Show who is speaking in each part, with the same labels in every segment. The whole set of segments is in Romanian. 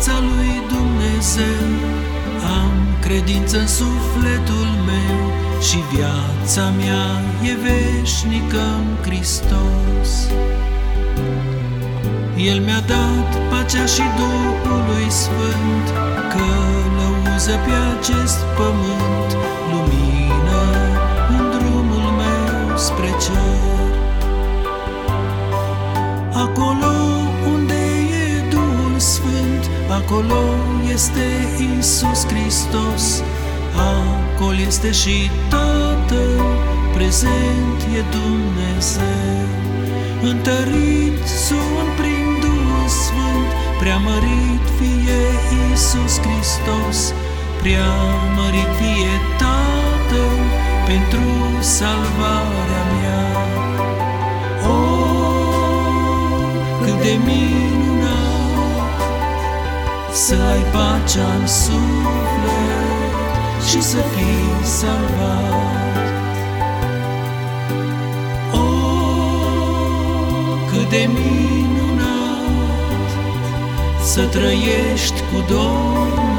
Speaker 1: fața lui Dumnezeu, am credință în sufletul meu și viața mea e veșnică în Hristos. El mi-a dat pacea și Duhului Sfânt, călăuză pe acest pământ, lumină în drumul meu spre cer. Acolo este Isus Hristos, acolo este și Tatăl, prezent e Dumnezeu. Întărit sunt prin Duhul Sfânt, preamărit fie Isus Hristos, preamărit fie Tatăl pentru salvarea mea. de minunat Să ai pacea în suflet și să fii salvat. Oh, cât de minunat Să trăiești cu Domnul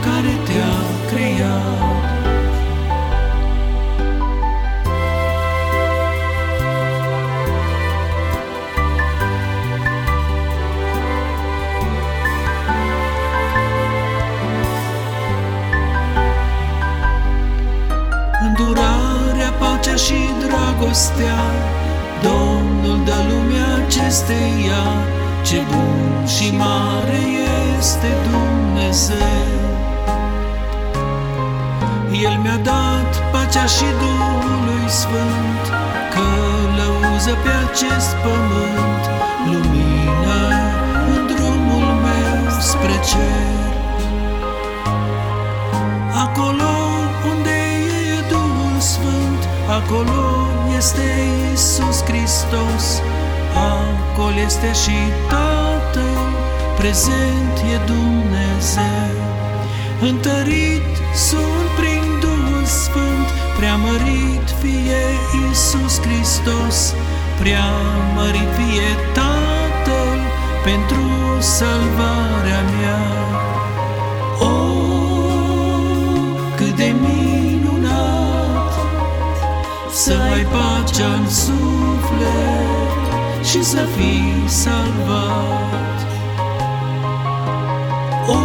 Speaker 1: care te-a creat și dragostea, Domnul dă lumea acesteia, ce bun și mare este Dumnezeu. El mi-a dat pacea și Duhului Sfânt, călăuză pe acest pământ, lumină în drumul meu spre cer. Acolo este Isus Hristos, acolo este și Tatăl, prezent e Dumnezeu. Întărit sunt prin Duhul Sfânt, preamărit fie Isus Hristos, preamărit fie Tatăl pentru salvarea mea. Să ai pacea în suflet și să fii salvat. O,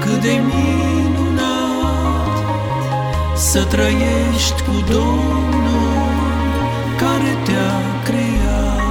Speaker 1: cât de minunat să trăiești cu Domnul care te-a creat.